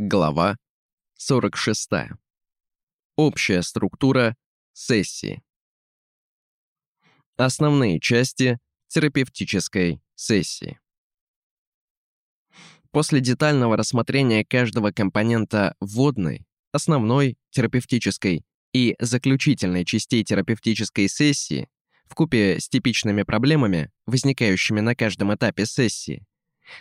Глава 46. Общая структура сессии. Основные части терапевтической сессии. После детального рассмотрения каждого компонента вводной, основной, терапевтической и заключительной частей терапевтической сессии в купе с типичными проблемами, возникающими на каждом этапе сессии,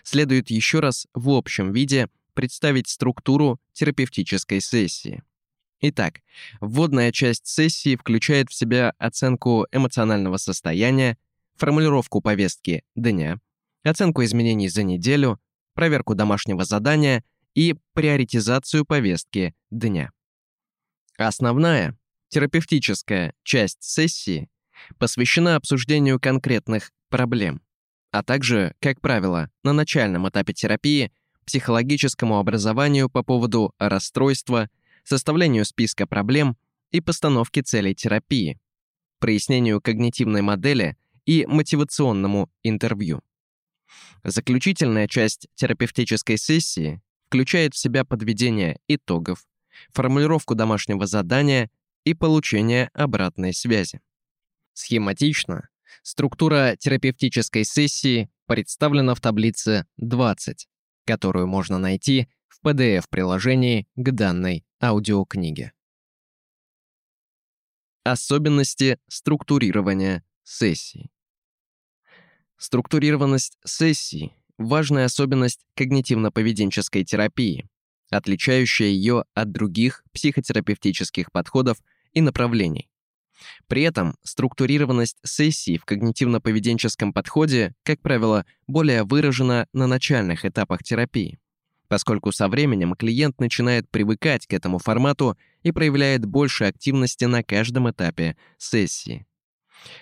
следует еще раз в общем виде представить структуру терапевтической сессии. Итак, вводная часть сессии включает в себя оценку эмоционального состояния, формулировку повестки дня, оценку изменений за неделю, проверку домашнего задания и приоритизацию повестки дня. Основная, терапевтическая часть сессии посвящена обсуждению конкретных проблем, а также, как правило, на начальном этапе терапии – психологическому образованию по поводу расстройства, составлению списка проблем и постановке целей терапии, прояснению когнитивной модели и мотивационному интервью. Заключительная часть терапевтической сессии включает в себя подведение итогов, формулировку домашнего задания и получение обратной связи. Схематично структура терапевтической сессии представлена в таблице 20 которую можно найти в PDF-приложении к данной аудиокниге. Особенности структурирования сессий. Структурированность сессий – важная особенность когнитивно-поведенческой терапии, отличающая ее от других психотерапевтических подходов и направлений. При этом структурированность сессий в когнитивно-поведенческом подходе, как правило, более выражена на начальных этапах терапии, поскольку со временем клиент начинает привыкать к этому формату и проявляет больше активности на каждом этапе сессии.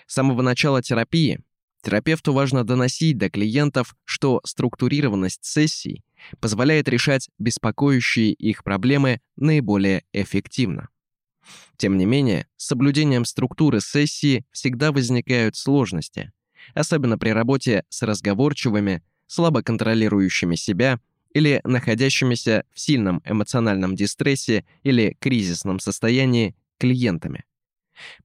С самого начала терапии терапевту важно доносить до клиентов, что структурированность сессий позволяет решать беспокоящие их проблемы наиболее эффективно. Тем не менее, с соблюдением структуры сессии всегда возникают сложности, особенно при работе с разговорчивыми, слабо контролирующими себя или находящимися в сильном эмоциональном дистрессе или кризисном состоянии клиентами.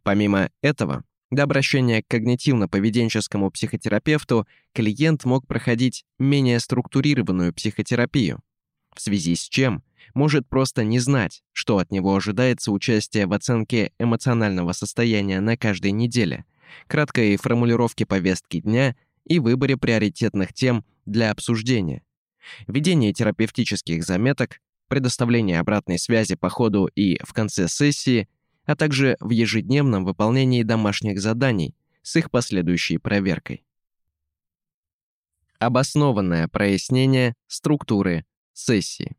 Помимо этого, до обращения к когнитивно-поведенческому психотерапевту клиент мог проходить менее структурированную психотерапию, в связи с чем может просто не знать, что от него ожидается участие в оценке эмоционального состояния на каждой неделе, краткой формулировке повестки дня и выборе приоритетных тем для обсуждения, ведение терапевтических заметок, предоставление обратной связи по ходу и в конце сессии, а также в ежедневном выполнении домашних заданий с их последующей проверкой. Обоснованное прояснение структуры сессии.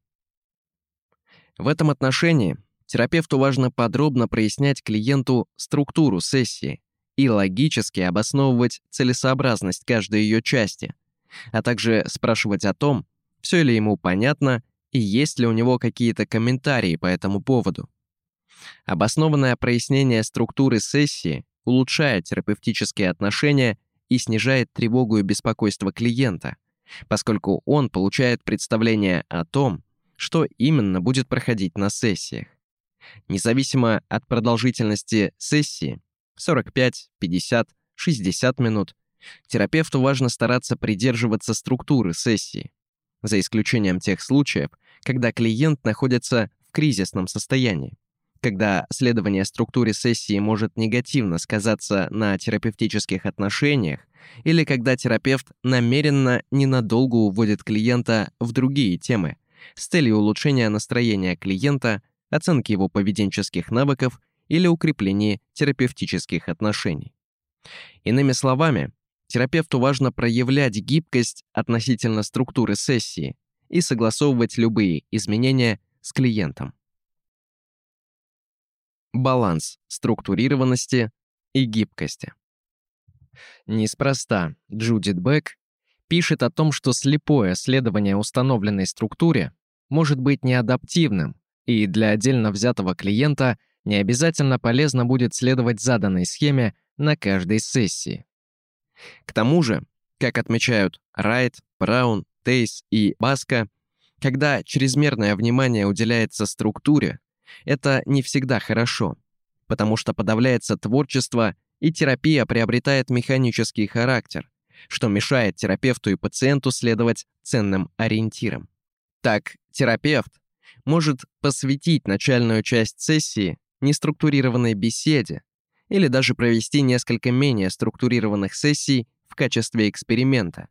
В этом отношении терапевту важно подробно прояснять клиенту структуру сессии и логически обосновывать целесообразность каждой ее части, а также спрашивать о том, все ли ему понятно и есть ли у него какие-то комментарии по этому поводу. Обоснованное прояснение структуры сессии улучшает терапевтические отношения и снижает тревогу и беспокойство клиента, поскольку он получает представление о том, что именно будет проходить на сессиях. Независимо от продолжительности сессии 45, 50, 60 минут, терапевту важно стараться придерживаться структуры сессии, за исключением тех случаев, когда клиент находится в кризисном состоянии когда следование структуре сессии может негативно сказаться на терапевтических отношениях, или когда терапевт намеренно ненадолго уводит клиента в другие темы с целью улучшения настроения клиента, оценки его поведенческих навыков или укрепления терапевтических отношений. Иными словами, терапевту важно проявлять гибкость относительно структуры сессии и согласовывать любые изменения с клиентом баланс структурированности и гибкости. Неспроста Джудит Бек пишет о том, что слепое следование установленной структуре может быть неадаптивным, и для отдельно взятого клиента не обязательно полезно будет следовать заданной схеме на каждой сессии. К тому же, как отмечают Райт, Браун, Тейс и Баска, Когда чрезмерное внимание уделяется структуре, это не всегда хорошо, потому что подавляется творчество и терапия приобретает механический характер, что мешает терапевту и пациенту следовать ценным ориентирам. Так, терапевт может посвятить начальную часть сессии неструктурированной беседе или даже провести несколько менее структурированных сессий в качестве эксперимента,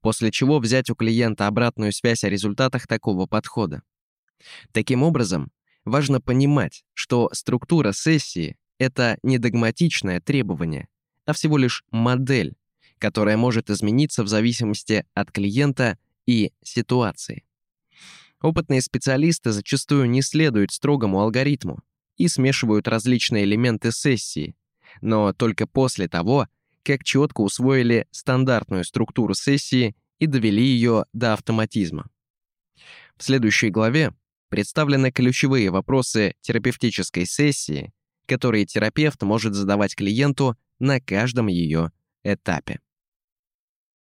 после чего взять у клиента обратную связь о результатах такого подхода. Таким образом, важно понимать, что структура сессии — это не догматичное требование, а всего лишь модель, которая может измениться в зависимости от клиента и ситуации. Опытные специалисты зачастую не следуют строгому алгоритму и смешивают различные элементы сессии, но только после того, как четко усвоили стандартную структуру сессии и довели ее до автоматизма. В следующей главе представлены ключевые вопросы терапевтической сессии, которые терапевт может задавать клиенту на каждом ее этапе.